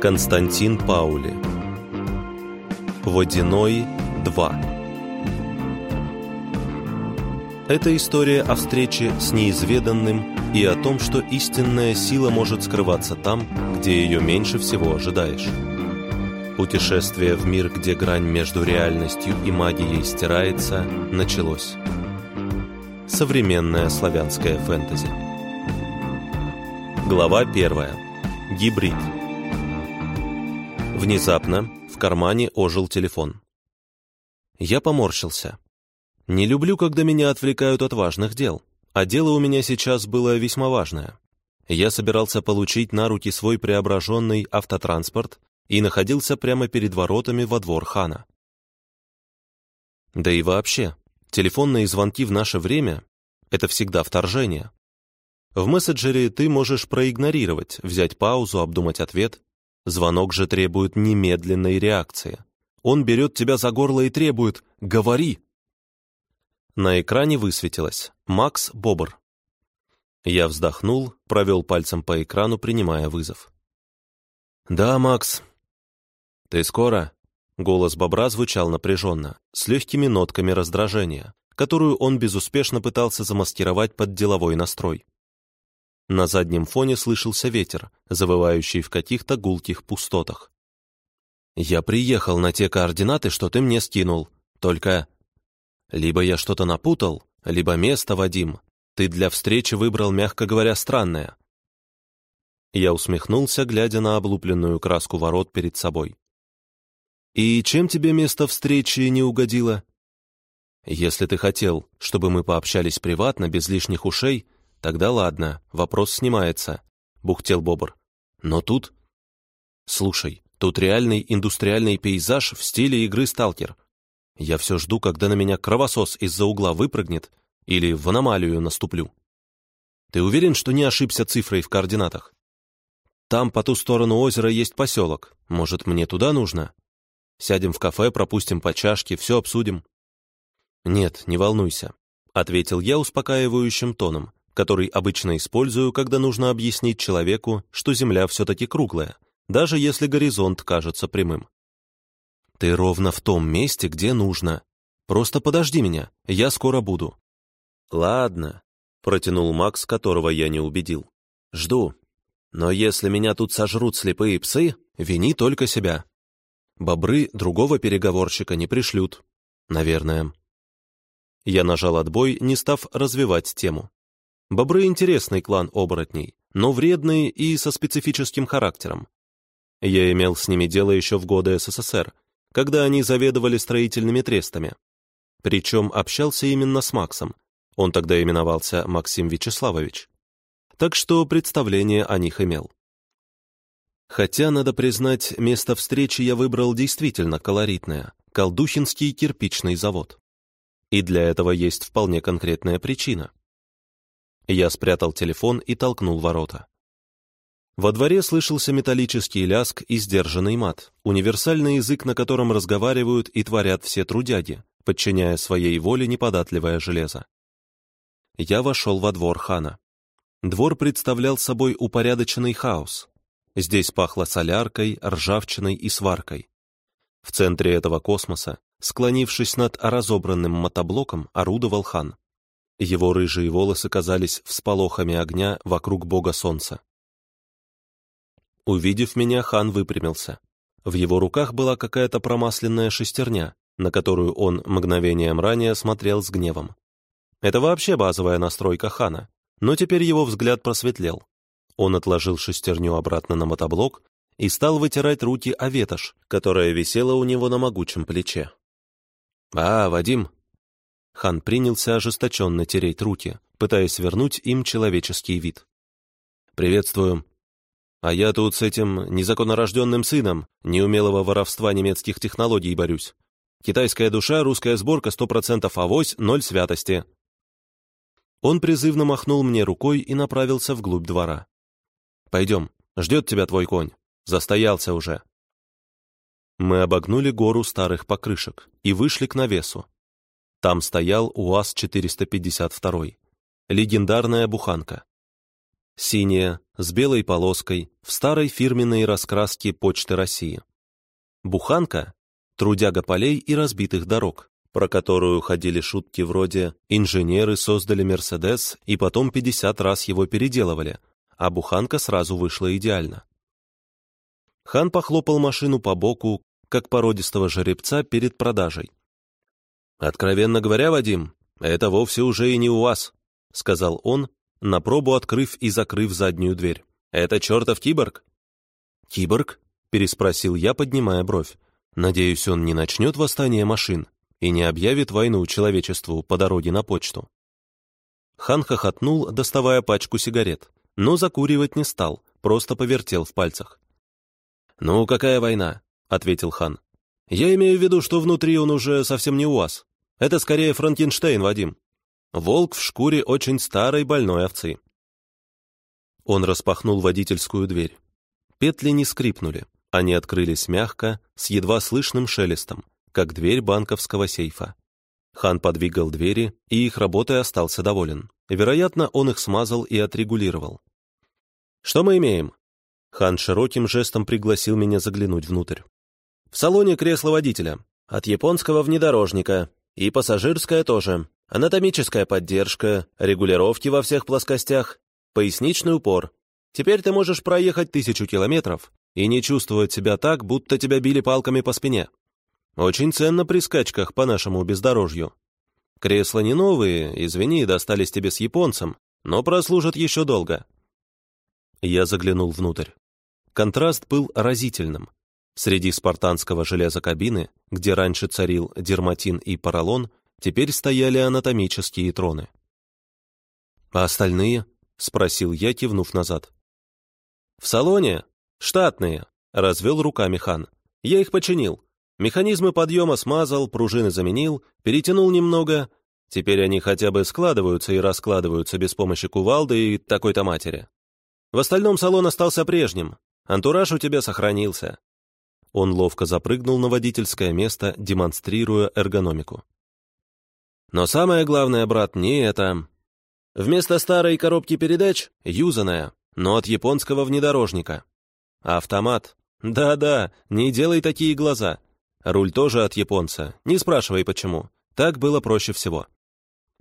Константин Паули Водяной 2 Это история о встрече с неизведанным и о том, что истинная сила может скрываться там, где ее меньше всего ожидаешь. Путешествие в мир, где грань между реальностью и магией стирается, началось. Современная славянская фэнтези. Глава первая. Гибрид. Внезапно в кармане ожил телефон. Я поморщился. Не люблю, когда меня отвлекают от важных дел, а дело у меня сейчас было весьма важное. Я собирался получить на руки свой преображенный автотранспорт и находился прямо перед воротами во двор хана. Да и вообще, телефонные звонки в наше время — это всегда вторжение. В мессенджере ты можешь проигнорировать, взять паузу, обдумать ответ, Звонок же требует немедленной реакции. Он берет тебя за горло и требует «Говори!». На экране высветилось «Макс Бобр». Я вздохнул, провел пальцем по экрану, принимая вызов. «Да, Макс». «Ты скоро?» Голос бобра звучал напряженно, с легкими нотками раздражения, которую он безуспешно пытался замаскировать под деловой настрой. На заднем фоне слышался ветер, завывающий в каких-то гулких пустотах. «Я приехал на те координаты, что ты мне скинул. Только... Либо я что-то напутал, либо место, Вадим. Ты для встречи выбрал, мягко говоря, странное». Я усмехнулся, глядя на облупленную краску ворот перед собой. «И чем тебе место встречи не угодило?» «Если ты хотел, чтобы мы пообщались приватно, без лишних ушей, «Тогда ладно, вопрос снимается», — бухтел Бобр. «Но тут...» «Слушай, тут реальный индустриальный пейзаж в стиле игры «Сталкер». Я все жду, когда на меня кровосос из-за угла выпрыгнет или в аномалию наступлю. Ты уверен, что не ошибся цифрой в координатах? Там по ту сторону озера есть поселок. Может, мне туда нужно? Сядем в кафе, пропустим по чашке, все обсудим. Нет, не волнуйся, — ответил я успокаивающим тоном который обычно использую, когда нужно объяснить человеку, что Земля все-таки круглая, даже если горизонт кажется прямым. «Ты ровно в том месте, где нужно. Просто подожди меня, я скоро буду». «Ладно», — протянул Макс, которого я не убедил. «Жду. Но если меня тут сожрут слепые псы, вини только себя. Бобры другого переговорщика не пришлют. Наверное». Я нажал отбой, не став развивать тему. Бобры — интересный клан оборотней, но вредный и со специфическим характером. Я имел с ними дело еще в годы СССР, когда они заведовали строительными трестами. Причем общался именно с Максом. Он тогда именовался Максим Вячеславович. Так что представление о них имел. Хотя, надо признать, место встречи я выбрал действительно колоритное — Колдухинский кирпичный завод. И для этого есть вполне конкретная причина. Я спрятал телефон и толкнул ворота. Во дворе слышался металлический ляск и сдержанный мат, универсальный язык, на котором разговаривают и творят все трудяги, подчиняя своей воле неподатливое железо. Я вошел во двор хана. Двор представлял собой упорядоченный хаос. Здесь пахло соляркой, ржавчиной и сваркой. В центре этого космоса, склонившись над разобранным мотоблоком, орудовал хан. Его рыжие волосы казались всполохами огня вокруг бога солнца. Увидев меня, хан выпрямился. В его руках была какая-то промасленная шестерня, на которую он мгновением ранее смотрел с гневом. Это вообще базовая настройка хана, но теперь его взгляд просветлел. Он отложил шестерню обратно на мотоблок и стал вытирать руки о ветошь, которая висела у него на могучем плече. «А, Вадим, Хан принялся ожесточенно тереть руки, пытаясь вернуть им человеческий вид. «Приветствую. А я тут с этим незаконнорожденным сыном неумелого воровства немецких технологий борюсь. Китайская душа, русская сборка, сто процентов авось, ноль святости». Он призывно махнул мне рукой и направился вглубь двора. «Пойдем, ждет тебя твой конь. Застоялся уже». Мы обогнули гору старых покрышек и вышли к навесу. Там стоял УАЗ-452, легендарная буханка. Синяя, с белой полоской, в старой фирменной раскраске Почты России. Буханка — трудяга полей и разбитых дорог, про которую ходили шутки вроде «инженеры создали Мерседес и потом 50 раз его переделывали», а буханка сразу вышла идеально. Хан похлопал машину по боку, как породистого жеребца перед продажей. «Откровенно говоря, Вадим, это вовсе уже и не у вас», — сказал он, на пробу открыв и закрыв заднюю дверь. «Это чертов киборг?» «Киборг?» — переспросил я, поднимая бровь. «Надеюсь, он не начнет восстание машин и не объявит войну человечеству по дороге на почту». Хан хохотнул, доставая пачку сигарет, но закуривать не стал, просто повертел в пальцах. «Ну, какая война?» — ответил хан. «Я имею в виду, что внутри он уже совсем не у вас. Это скорее Франкенштейн, Вадим. Волк в шкуре очень старой больной овцы». Он распахнул водительскую дверь. Петли не скрипнули, они открылись мягко, с едва слышным шелестом, как дверь банковского сейфа. Хан подвигал двери, и их работой остался доволен. Вероятно, он их смазал и отрегулировал. «Что мы имеем?» Хан широким жестом пригласил меня заглянуть внутрь. «В салоне кресло водителя. От японского внедорожника. И пассажирское тоже. Анатомическая поддержка, регулировки во всех плоскостях, поясничный упор. Теперь ты можешь проехать тысячу километров и не чувствовать себя так, будто тебя били палками по спине. Очень ценно при скачках по нашему бездорожью. Кресла не новые, извини, достались тебе с японцем, но прослужат еще долго. Я заглянул внутрь. Контраст был разительным. Среди спартанского железа кабины, где раньше царил дерматин и поролон, теперь стояли анатомические троны. «А остальные?» — спросил я, кивнув назад. «В салоне? Штатные», — развел руками хан. «Я их починил. Механизмы подъема смазал, пружины заменил, перетянул немного. Теперь они хотя бы складываются и раскладываются без помощи кувалды и такой-то матери. В остальном салон остался прежним. Антураж у тебя сохранился». Он ловко запрыгнул на водительское место, демонстрируя эргономику. «Но самое главное, брат, не это. Вместо старой коробки передач — юзаная, но от японского внедорожника. Автомат. Да-да, не делай такие глаза. Руль тоже от японца. Не спрашивай, почему. Так было проще всего.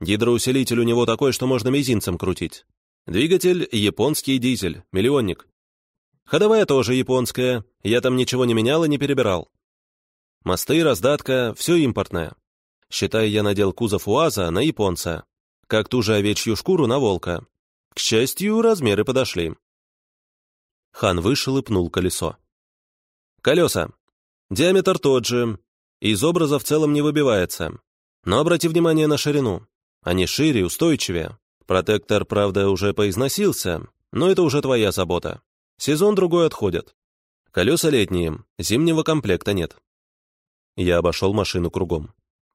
Гидроусилитель у него такой, что можно мизинцем крутить. Двигатель — японский дизель, миллионник. Ходовая тоже японская, я там ничего не менял и не перебирал. Мосты, раздатка — все импортное. Считай, я надел кузов УАЗа на японца, как ту же овечью шкуру на волка. К счастью, размеры подошли. Хан вышел и пнул колесо. Колеса. Диаметр тот же. Из образа в целом не выбивается. Но обрати внимание на ширину. Они шире, устойчивее. Протектор, правда, уже поизносился, но это уже твоя забота. Сезон другой отходит. Колеса летние, зимнего комплекта нет. Я обошел машину кругом.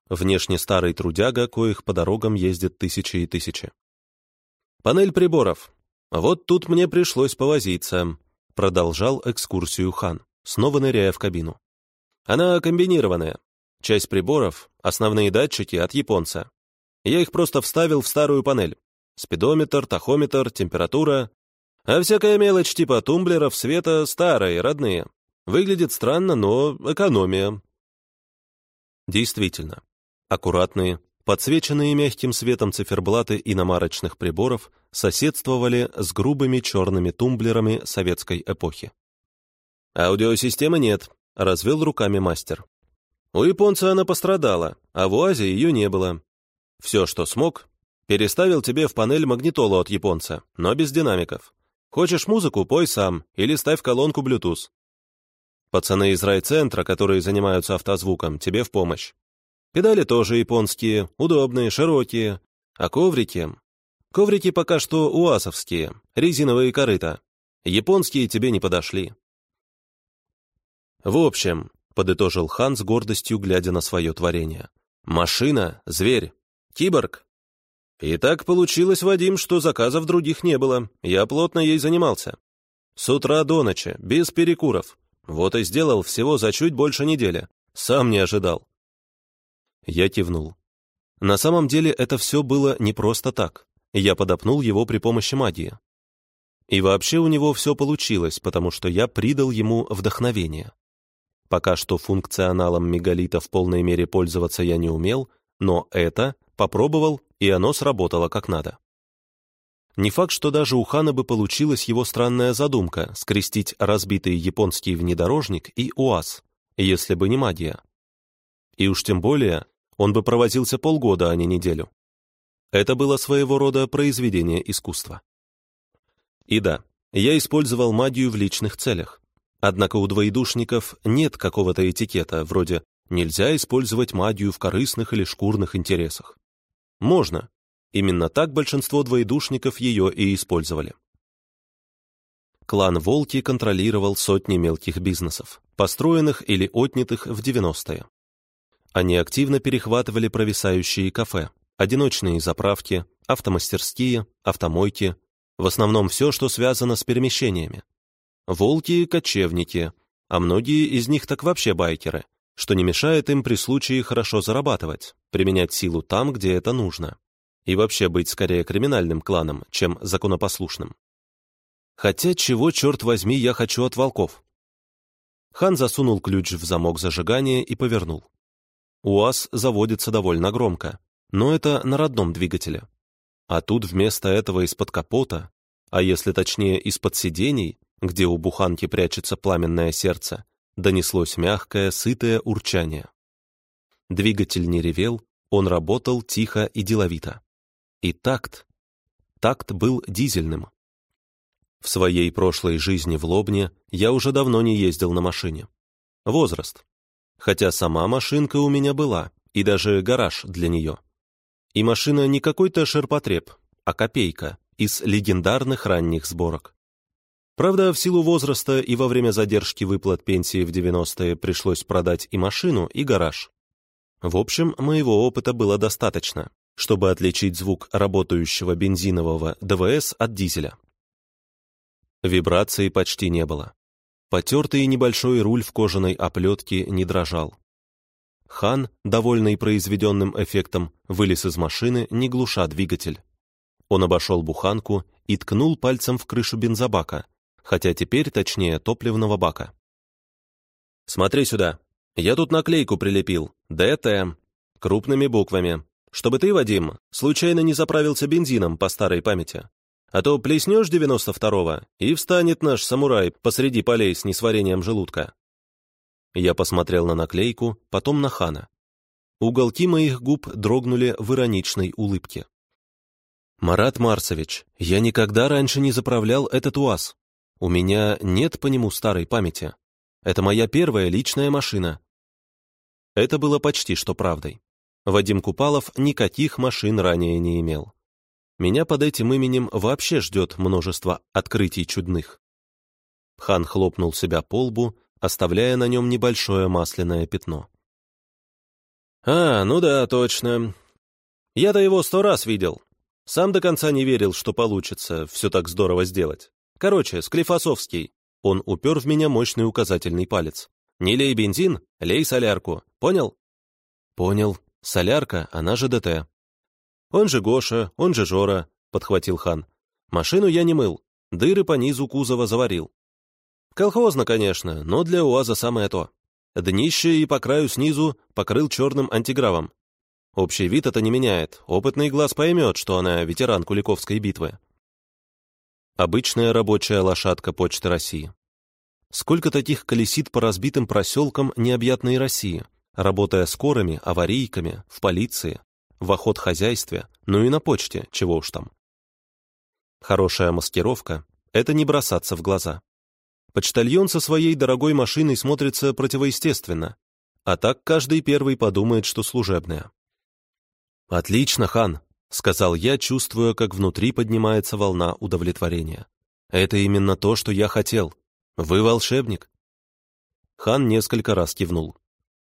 Внешне старый трудяга, коих по дорогам ездит тысячи и тысячи. Панель приборов. Вот тут мне пришлось повозиться. Продолжал экскурсию хан, снова ныряя в кабину. Она комбинированная. Часть приборов, основные датчики от японца. Я их просто вставил в старую панель. Спидометр, тахометр, температура. А всякая мелочь типа тумблеров, света старые, родные. Выглядит странно, но экономия. Действительно. Аккуратные, подсвеченные мягким светом циферблаты иномарочных приборов соседствовали с грубыми черными тумблерами советской эпохи. «Аудиосистемы нет», — развел руками мастер. «У японца она пострадала, а в УАЗе ее не было. Все, что смог, Переставил тебе в панель магнитолу от японца, но без динамиков. Хочешь музыку, пой сам или ставь колонку Bluetooth. Пацаны из райцентра, которые занимаются автозвуком, тебе в помощь. Педали тоже японские, удобные, широкие. А коврики? Коврики пока что уасовские, резиновые корыта. Японские тебе не подошли. В общем, подытожил Хан с гордостью, глядя на свое творение. Машина, зверь, киборг, и так получилось, Вадим, что заказов других не было. Я плотно ей занимался. С утра до ночи, без перекуров. Вот и сделал всего за чуть больше недели. Сам не ожидал. Я кивнул. На самом деле это все было не просто так. Я подопнул его при помощи магии. И вообще у него все получилось, потому что я придал ему вдохновение. Пока что функционалом мегалита в полной мере пользоваться я не умел, но это попробовал, и оно сработало как надо. Не факт, что даже у Хана бы получилась его странная задумка скрестить разбитый японский внедорожник и УАЗ, если бы не магия. И уж тем более он бы провозился полгода, а не неделю. Это было своего рода произведение искусства. И да, я использовал магию в личных целях. Однако у двоедушников нет какого-то этикета, вроде «нельзя использовать магию в корыстных или шкурных интересах». Можно. Именно так большинство двоедушников ее и использовали. Клан Волки контролировал сотни мелких бизнесов, построенных или отнятых в 90-е. Они активно перехватывали провисающие кафе, одиночные заправки, автомастерские, автомойки, в основном все, что связано с перемещениями. Волки — кочевники, а многие из них так вообще байкеры, что не мешает им при случае хорошо зарабатывать, применять силу там, где это нужно, и вообще быть скорее криминальным кланом, чем законопослушным. Хотя чего, черт возьми, я хочу от волков? Хан засунул ключ в замок зажигания и повернул. УАЗ заводится довольно громко, но это на родном двигателе. А тут вместо этого из-под капота, а если точнее из-под сидений, где у буханки прячется пламенное сердце, донеслось мягкое, сытое урчание. Двигатель не ревел, он работал тихо и деловито. И такт. Такт был дизельным. В своей прошлой жизни в Лобне я уже давно не ездил на машине. Возраст. Хотя сама машинка у меня была, и даже гараж для нее. И машина не какой-то ширпотреб, а копейка из легендарных ранних сборок. Правда, в силу возраста и во время задержки выплат пенсии в 90-е пришлось продать и машину, и гараж. В общем, моего опыта было достаточно, чтобы отличить звук работающего бензинового ДВС от дизеля. Вибрации почти не было. Потертый небольшой руль в кожаной оплетке не дрожал. Хан, довольный произведенным эффектом, вылез из машины, не глуша двигатель. Он обошел буханку и ткнул пальцем в крышу бензобака, хотя теперь точнее топливного бака. «Смотри сюда. Я тут наклейку прилепил. ДТ. Крупными буквами. Чтобы ты, Вадим, случайно не заправился бензином по старой памяти. А то плеснешь 92-го, и встанет наш самурай посреди полей с несварением желудка. Я посмотрел на наклейку, потом на Хана. Уголки моих губ дрогнули в ироничной улыбке. «Марат Марсович, я никогда раньше не заправлял этот УАЗ. У меня нет по нему старой памяти. Это моя первая личная машина». Это было почти что правдой. Вадим Купалов никаких машин ранее не имел. Меня под этим именем вообще ждет множество открытий чудных. Хан хлопнул себя по лбу, оставляя на нем небольшое масляное пятно. «А, ну да, точно. Я-то его сто раз видел. Сам до конца не верил, что получится все так здорово сделать. Короче, Склифосовский. Он упер в меня мощный указательный палец. Не лей бензин, лей солярку. Понял? Понял. Солярка, она же ДТ. Он же Гоша, он же Жора, подхватил хан. Машину я не мыл, дыры по низу кузова заварил. Колхозно, конечно, но для УАЗа самое то. Днище и по краю снизу покрыл черным антигравом. Общий вид это не меняет, опытный глаз поймет, что она ветеран Куликовской битвы. Обычная рабочая лошадка Почты России. Сколько таких колесит по разбитым проселкам необъятной России, работая скорыми, аварийками, в полиции, в охотхозяйстве, ну и на почте, чего уж там. Хорошая маскировка — это не бросаться в глаза. Почтальон со своей дорогой машиной смотрится противоестественно, а так каждый первый подумает, что служебная. «Отлично, хан», — сказал я, чувствуя, как внутри поднимается волна удовлетворения. «Это именно то, что я хотел. Вы волшебник». Хан несколько раз кивнул.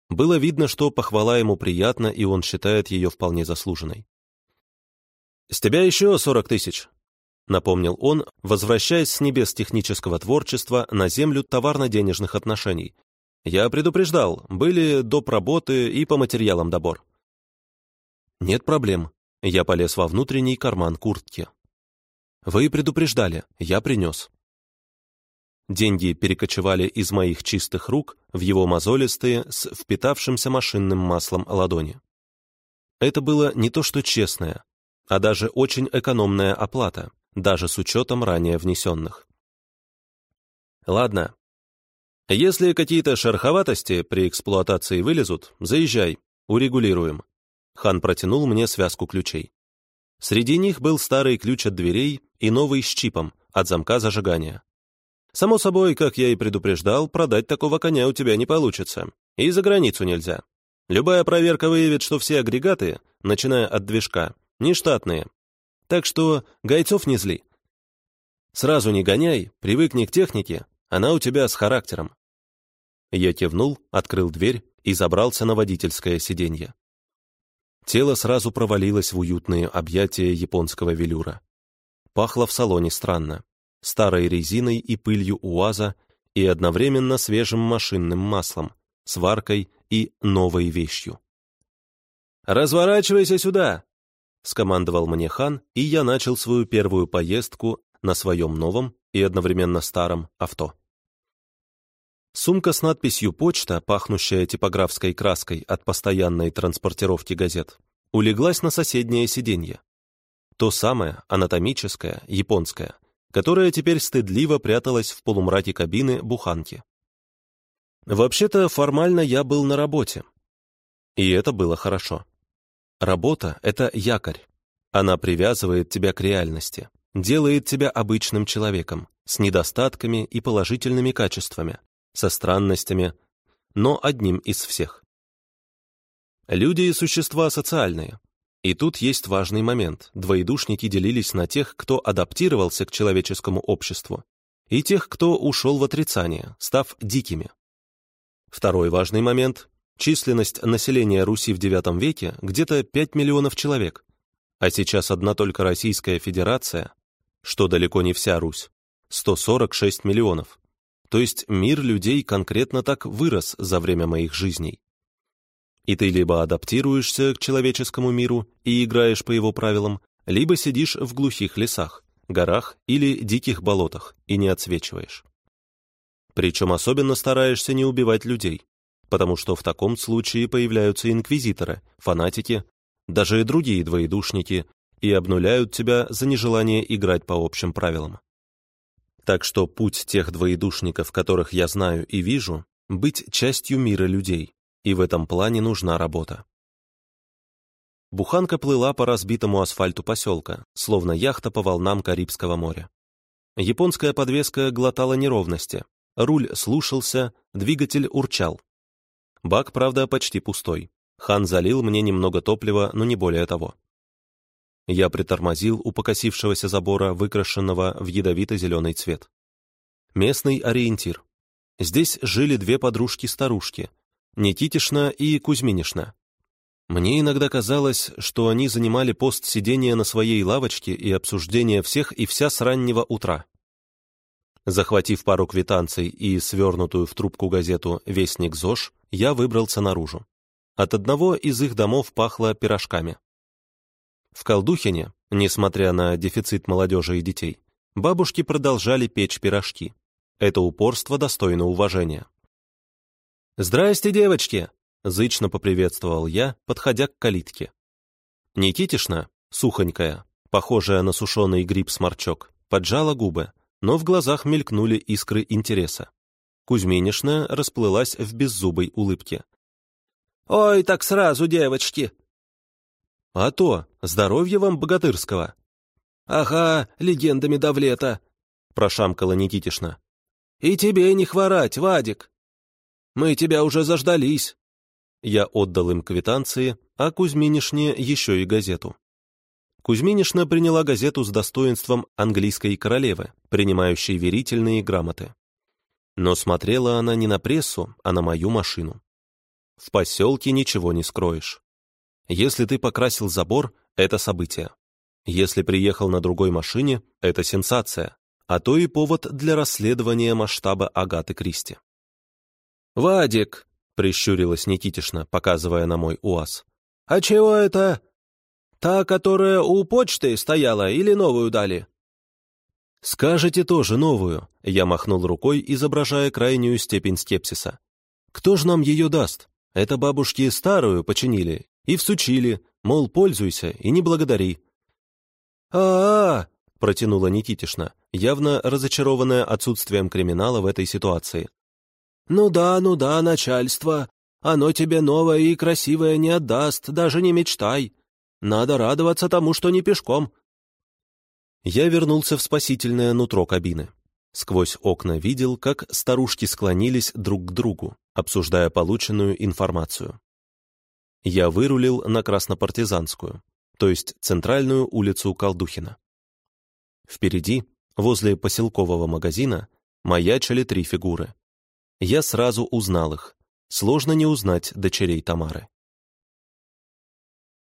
Было видно, что похвала ему приятна, и он считает ее вполне заслуженной. «С тебя еще сорок тысяч». напомнил он, возвращаясь с небес технического творчества на землю товарно-денежных отношений. Я предупреждал, были доп. работы и по материалам добор. Нет проблем. Я полез во внутренний карман куртки. Вы предупреждали, я принес. Деньги перекочевали из моих чистых рук в его мозолистые с впитавшимся машинным маслом ладони. Это было не то что честная, а даже очень экономная оплата, даже с учетом ранее внесенных. Ладно. Если какие-то шероховатости при эксплуатации вылезут, заезжай, урегулируем. Хан протянул мне связку ключей. Среди них был старый ключ от дверей и новый с чипом от замка зажигания. Само собой, как я и предупреждал, продать такого коня у тебя не получится. И за границу нельзя. Любая проверка выявит, что все агрегаты, начиная от движка, нештатные. Так что гайцов не зли. Сразу не гоняй, привыкни к технике, она у тебя с характером. Я кивнул, открыл дверь и забрался на водительское сиденье. Тело сразу провалилось в уютные объятия японского велюра. Пахло в салоне странно старой резиной и пылью УАЗа и одновременно свежим машинным маслом, сваркой и новой вещью. «Разворачивайся сюда!» — скомандовал мне хан, и я начал свою первую поездку на своем новом и одновременно старом авто. Сумка с надписью «Почта», пахнущая типографской краской от постоянной транспортировки газет, улеглась на соседнее сиденье. То самое, анатомическое, японское, которая теперь стыдливо пряталась в полумраке кабины буханки. Вообще-то, формально я был на работе. И это было хорошо. Работа — это якорь. Она привязывает тебя к реальности, делает тебя обычным человеком, с недостатками и положительными качествами, со странностями, но одним из всех. Люди и существа социальные, и тут есть важный момент. Двоедушники делились на тех, кто адаптировался к человеческому обществу, и тех, кто ушел в отрицание, став дикими. Второй важный момент – численность населения Руси в IX веке где-то 5 миллионов человек, а сейчас одна только Российская Федерация, что далеко не вся Русь, 146 миллионов. То есть мир людей конкретно так вырос за время моих жизней. И ты либо адаптируешься к человеческому миру и играешь по его правилам, либо сидишь в глухих лесах, горах или диких болотах и не отсвечиваешь. Причем особенно стараешься не убивать людей, потому что в таком случае появляются инквизиторы, фанатики, даже и другие двоедушники, и обнуляют тебя за нежелание играть по общим правилам. Так что путь тех двоедушников, которых я знаю и вижу, быть частью мира людей, и в этом плане нужна работа. Буханка плыла по разбитому асфальту поселка, словно яхта по волнам Карибского моря. Японская подвеска глотала неровности, руль слушался, двигатель урчал. Бак, правда, почти пустой. Хан залил мне немного топлива, но не более того. Я притормозил у покосившегося забора, выкрашенного в ядовито-зеленый цвет. Местный ориентир. Здесь жили две подружки-старушки, Никитишна и Кузьминишна. Мне иногда казалось, что они занимали пост сидения на своей лавочке и обсуждения всех и вся с раннего утра. Захватив пару квитанций и свернутую в трубку газету «Вестник ЗОЖ», я выбрался наружу. От одного из их домов пахло пирожками. В Колдухине, несмотря на дефицит молодежи и детей, бабушки продолжали печь пирожки. Это упорство достойно уважения. «Здрасте, девочки!» — зычно поприветствовал я, подходя к калитке. Никитишна, сухонькая, похожая на сушеный гриб-сморчок, поджала губы, но в глазах мелькнули искры интереса. Кузьминишна расплылась в беззубой улыбке. «Ой, так сразу, девочки!» «А то, здоровья вам богатырского!» «Ага, легендами давлета!» — прошамкала Никитишна. «И тебе не хворать, Вадик!» Мы тебя уже заждались!» Я отдал им квитанции, а Кузьминишне еще и газету. Кузьминишна приняла газету с достоинством английской королевы, принимающей верительные грамоты. Но смотрела она не на прессу, а на мою машину. В поселке ничего не скроешь. Если ты покрасил забор, это событие. Если приехал на другой машине, это сенсация, а то и повод для расследования масштаба Агаты Кристи. «Вадик!» — прищурилась Никитишна, показывая на мой УАЗ. «А чего это? Та, которая у почты стояла, или новую дали?» «Скажете тоже новую», — я махнул рукой, изображая крайнюю степень скепсиса. «Кто ж нам ее даст? Это бабушки старую починили и всучили, мол, пользуйся и не благодари». «А-а-а!» — протянула Никитишна, явно разочарованная отсутствием криминала в этой ситуации. «Ну да, ну да, начальство. Оно тебе новое и красивое не отдаст, даже не мечтай. Надо радоваться тому, что не пешком. Я вернулся в спасительное нутро кабины. Сквозь окна видел, как старушки склонились друг к другу, обсуждая полученную информацию. Я вырулил на Краснопартизанскую, то есть центральную улицу Колдухина. Впереди, возле поселкового магазина, маячили три фигуры. Я сразу узнал их. Сложно не узнать дочерей Тамары.